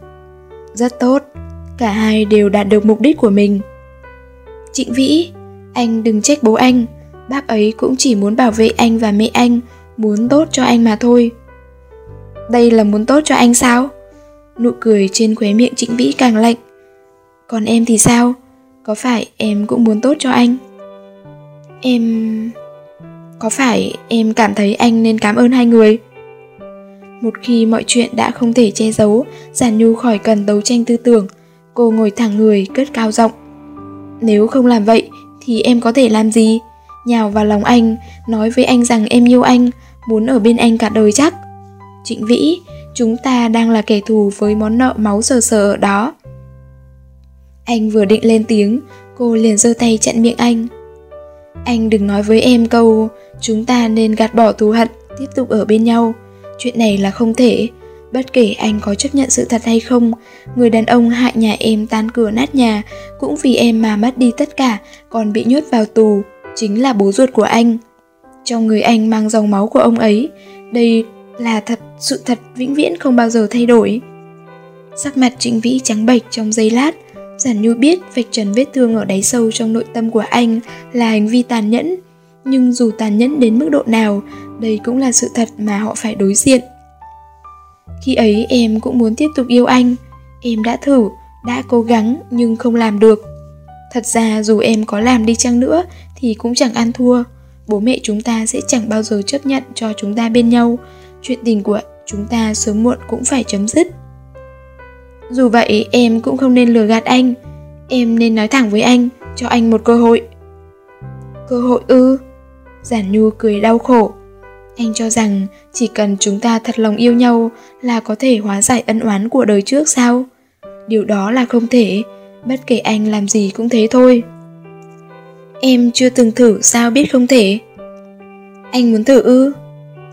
Rất tốt, cả hai đều đạt được mục đích của mình. Trịnh Vĩ, anh đừng trách bố anh, bác ấy cũng chỉ muốn bảo vệ anh và mẹ anh, muốn tốt cho anh mà thôi. Đây là muốn tốt cho anh sao? Nụ cười trên khóe miệng Trịnh Vĩ càng lạnh. Còn em thì sao? Có phải em cũng muốn tốt cho anh? Em... Có phải em cảm thấy anh nên cảm ơn hai người? Một khi mọi chuyện đã không thể che giấu, Giản Nhu khỏi cần đấu tranh tư tưởng. Cô ngồi thẳng người, cất cao giọng. Nếu không làm vậy, thì em có thể làm gì? Nhào vào lòng anh, nói với anh rằng em yêu anh, muốn ở bên anh cả đời chắc. Trịnh Vĩ, chúng ta đang là kẻ thù với món nợ máu sờ sờ ở đó. Anh vừa định lên tiếng, cô liền giơ tay chặn miệng anh. Anh đừng nói với em câu chúng ta nên gạt bỏ thù hận, tiếp tục ở bên nhau. Chuyện này là không thể. Bất kể anh có chấp nhận sự thật hay không, người đàn ông hại nhà em tan cửa nát nhà, cũng vì em mà mất đi tất cả, còn bị nhốt vào tù, chính là bố ruột của anh. Trong người anh mang dòng máu của ông ấy, đây là thật sự thật vĩnh viễn không bao giờ thay đổi. Sắc mặt Trịnh Vĩ trắng bệch trong giây lát, Giản Nhu biết vạch trần vết thương ở đáy sâu trong nội tâm của anh là hành vi tàn nhẫn, nhưng dù tàn nhẫn đến mức độ nào, đây cũng là sự thật mà họ phải đối diện. Khi ấy em cũng muốn tiếp tục yêu anh, em đã thử, đã cố gắng nhưng không làm được. Thật ra dù em có làm đi chăng nữa thì cũng chẳng ăn thua. Bố mẹ chúng ta sẽ chẳng bao giờ chấp nhận cho chúng ta bên nhau. Chuyện tình của chúng ta sớm muộn cũng phải chấm dứt. Dù vậy, em cũng không nên lừa gạt anh. Em nên nói thẳng với anh, Cho anh một cơ hội. Cơ hội ư? Giản Nhu cười đau khổ. Anh cho rằng chỉ cần chúng ta thật lòng yêu nhau Là có thể hóa giải ân oán của đời trước sao? Điều đó là không thể. Bất kể anh làm gì cũng thế thôi. Em chưa từng thử sao biết không thể Anh muốn thử ư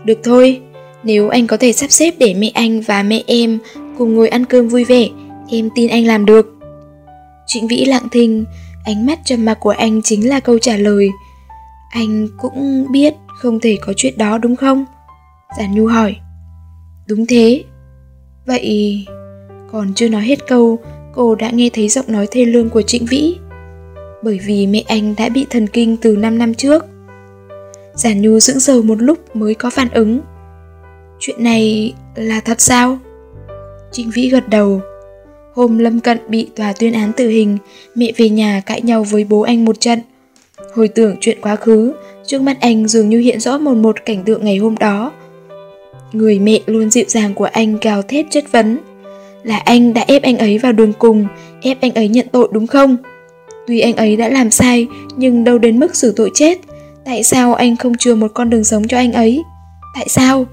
Được thôi Nếu anh có thể sắp xếp để mẹ anh và mẹ em cùng ngồi ăn cơm vui vẻ, em tin anh làm được. Trịnh Vĩ lặng thinh, ánh mắt trầm mặc của anh chính là câu trả lời. Anh cũng biết không thể có chuyện đó đúng không? Giản Nhu hỏi. Đúng thế. Vậy... Còn chưa nói hết câu, cô đã nghe thấy giọng nói thê lương của Trịnh Vĩ. Bởi vì mẹ anh đã bị thần kinh từ 5 năm trước. Giản Nhu dưỡng sờ một lúc mới có phản ứng. Chuyện này là thật sao? Trịnh Vĩ gật đầu. Hôm Lâm Cận bị tòa tuyên án tử hình, mẹ về nhà cãi nhau với bố anh một trận. Hồi tưởng chuyện quá khứ, trước mắt anh dường như hiện rõ một một cảnh tượng ngày hôm đó. Người mẹ luôn dịu dàng của anh gào thét chất vấn. Là anh đã ép anh ấy vào đường cùng, ép anh ấy nhận tội đúng không? Tuy anh ấy đã làm sai, nhưng đâu đến mức xử tội chết. Tại sao anh không chừa một con đường sống cho anh ấy? Tại sao?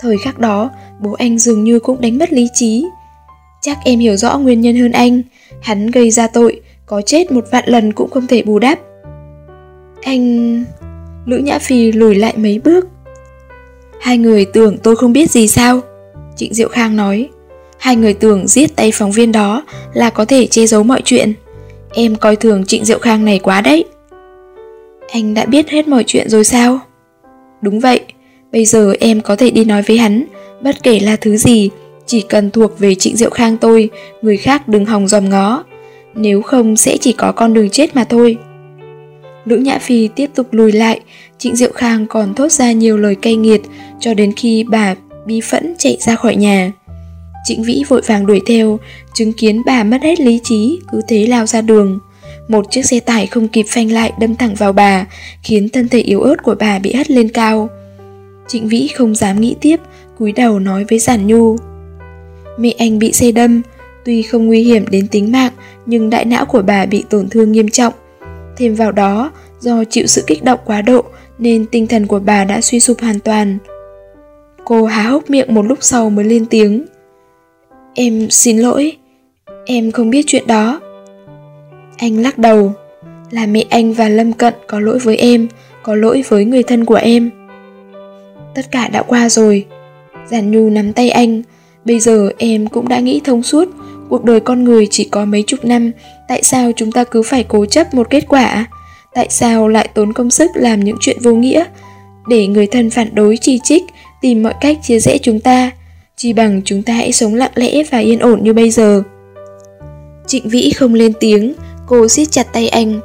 Thời khắc đó, bố anh dường như cũng đánh mất lý trí. Chắc em hiểu rõ nguyên nhân hơn anh, hắn gây ra tội, có chết một vạn lần cũng không thể bù đắp. Anh... Lữ Nhã Phi lùi lại mấy bước. Hai người tưởng tôi không biết gì sao? Trịnh Diệu Khang nói. Hai người tưởng giết tay phóng viên đó là có thể che giấu mọi chuyện. Em coi thường Trịnh Diệu Khang này quá đấy. Anh đã biết hết mọi chuyện rồi sao? Đúng vậy, Bây giờ em có thể đi nói với hắn, bất kể là thứ gì, chỉ cần thuộc về Trịnh Diệu Khang tôi, người khác đừng hòng dòm ngó. Nếu không sẽ chỉ có con đường chết mà thôi. Lữ Nhã Phi tiếp tục lùi lại, Trịnh Diệu Khang còn thốt ra nhiều lời cay nghiệt cho đến khi bà bi phẫn chạy ra khỏi nhà. Trịnh Vĩ vội vàng đuổi theo, chứng kiến bà mất hết lý trí, cứ thế lao ra đường. Một chiếc xe tải không kịp phanh lại đâm thẳng vào bà, khiến thân thể yếu ớt của bà bị hất lên cao. Trịnh Vĩ không dám nghĩ tiếp, cúi đầu nói với Giản Nhu. Mẹ anh bị xe đâm, tuy không nguy hiểm đến tính mạng nhưng đại não của bà bị tổn thương nghiêm trọng. Thêm vào đó, do chịu sự kích động quá độ nên tinh thần của bà đã suy sụp hoàn toàn. Cô há hốc miệng một lúc sau mới lên tiếng. Em xin lỗi, em không biết chuyện đó. Anh lắc đầu, là mẹ anh và Lâm Cận có lỗi với em, có lỗi với người thân của em. Tất cả đã qua rồi. Giản Nhu nắm tay anh. Bây giờ em cũng đã nghĩ thông suốt. Cuộc đời con người chỉ có mấy chục năm. Tại sao chúng ta cứ phải cố chấp một kết quả? Tại sao lại tốn công sức làm những chuyện vô nghĩa? Để người thân phản đối chỉ trích, tìm mọi cách chia rẽ chúng ta. Chỉ bằng chúng ta hãy sống lặng lẽ và yên ổn như bây giờ. Trịnh Vĩ không lên tiếng, cô siết chặt tay anh.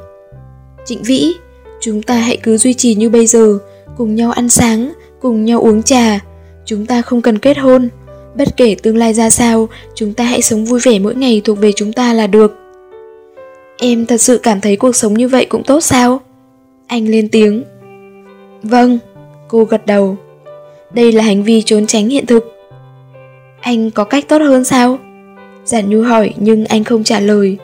Trịnh Vĩ, chúng ta hãy cứ duy trì như bây giờ, cùng nhau ăn sáng, cùng nhau uống trà. Chúng ta không cần kết hôn. Bất kể tương lai ra sao, chúng ta hãy sống vui vẻ mỗi ngày thuộc về chúng ta là được. Em thật sự cảm thấy cuộc sống như vậy cũng tốt sao? Anh lên tiếng. Vâng, cô gật đầu. Đây là hành vi trốn tránh hiện thực. Anh có cách tốt hơn sao? Giản Nhu hỏi nhưng anh không trả lời.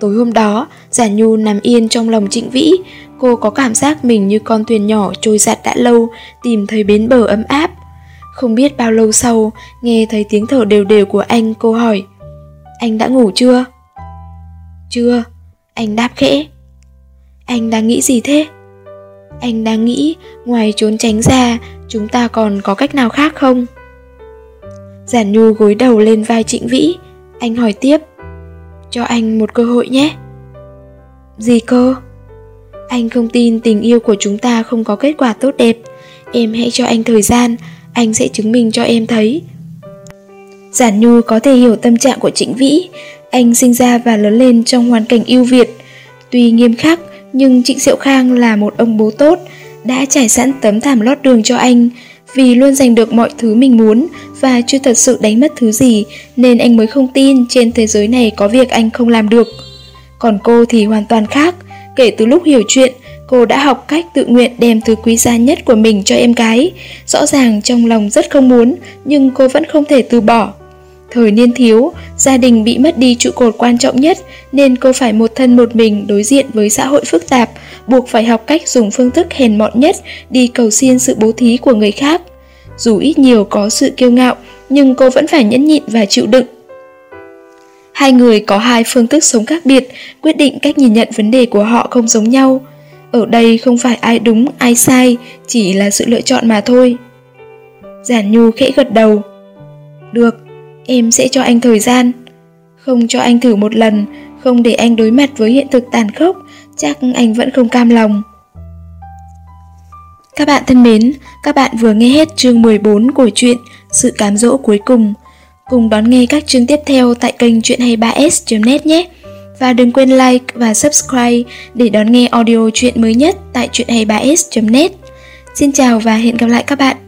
Tối hôm đó, Giản Nhu nằm yên trong lòng Trịnh Vĩ, cô có cảm giác mình như con thuyền nhỏ trôi giặt đã lâu, tìm thấy bến bờ ấm áp. Không biết bao lâu sau, nghe thấy tiếng thở đều đều của anh, cô hỏi Anh đã ngủ chưa? Chưa, anh đáp khẽ Anh đang nghĩ gì thế? Anh đang nghĩ, ngoài trốn tránh ra, chúng ta còn có cách nào khác không? Giản Nhu gối đầu lên vai Trịnh Vĩ. Anh hỏi tiếp. Cho anh một cơ hội nhé. Gì cơ? Anh không tin tình yêu của chúng ta không có kết quả tốt đẹp. Em hãy cho anh thời gian, anh sẽ chứng minh cho em thấy. Giản Nhu có thể hiểu tâm trạng của Trịnh Vĩ. Anh sinh ra và lớn lên trong hoàn cảnh yêu Việt. Tuy nghiêm khắc, nhưng Trịnh Diệu Khang là một ông bố tốt, đã trải sẵn tấm thảm lót đường cho anh. Vì luôn giành được mọi thứ mình muốn và chưa thật sự đánh mất thứ gì, nên anh mới không tin trên thế giới này có việc anh không làm được. Còn cô thì hoàn toàn khác. Kể từ lúc hiểu chuyện, cô đã học cách tự nguyện đem thứ quý giá nhất của mình cho em gái. Rõ ràng trong lòng rất không muốn, nhưng cô vẫn không thể từ bỏ. Thời niên thiếu, gia đình bị mất đi trụ cột quan trọng nhất nên cô phải một thân một mình đối diện với xã hội phức tạp, buộc phải học cách dùng phương thức hèn mọn nhất đi cầu xin sự bố thí của người khác. Dù ít nhiều có sự kiêu ngạo, nhưng cô vẫn phải nhẫn nhịn và chịu đựng. Hai người có hai phương thức sống khác biệt, quyết định cách nhìn nhận vấn đề của họ không giống nhau. Ở đây không phải ai đúng, ai sai, chỉ là sự lựa chọn mà thôi. Giản Nhu khẽ gật đầu. Được, em sẽ cho anh thời gian. Không cho anh thử một lần, không để anh đối mặt với hiện thực tàn khốc, chắc anh vẫn không cam lòng. Các bạn thân mến, các bạn vừa nghe hết chương 14 của truyện Sự cám dỗ cuối cùng. Cùng đón nghe các chương tiếp theo tại kênh truyện23s.net nhé. Và đừng quên like và subscribe để đón nghe audio truyện mới nhất tại truyện23s.net. Xin chào và hẹn gặp lại các bạn.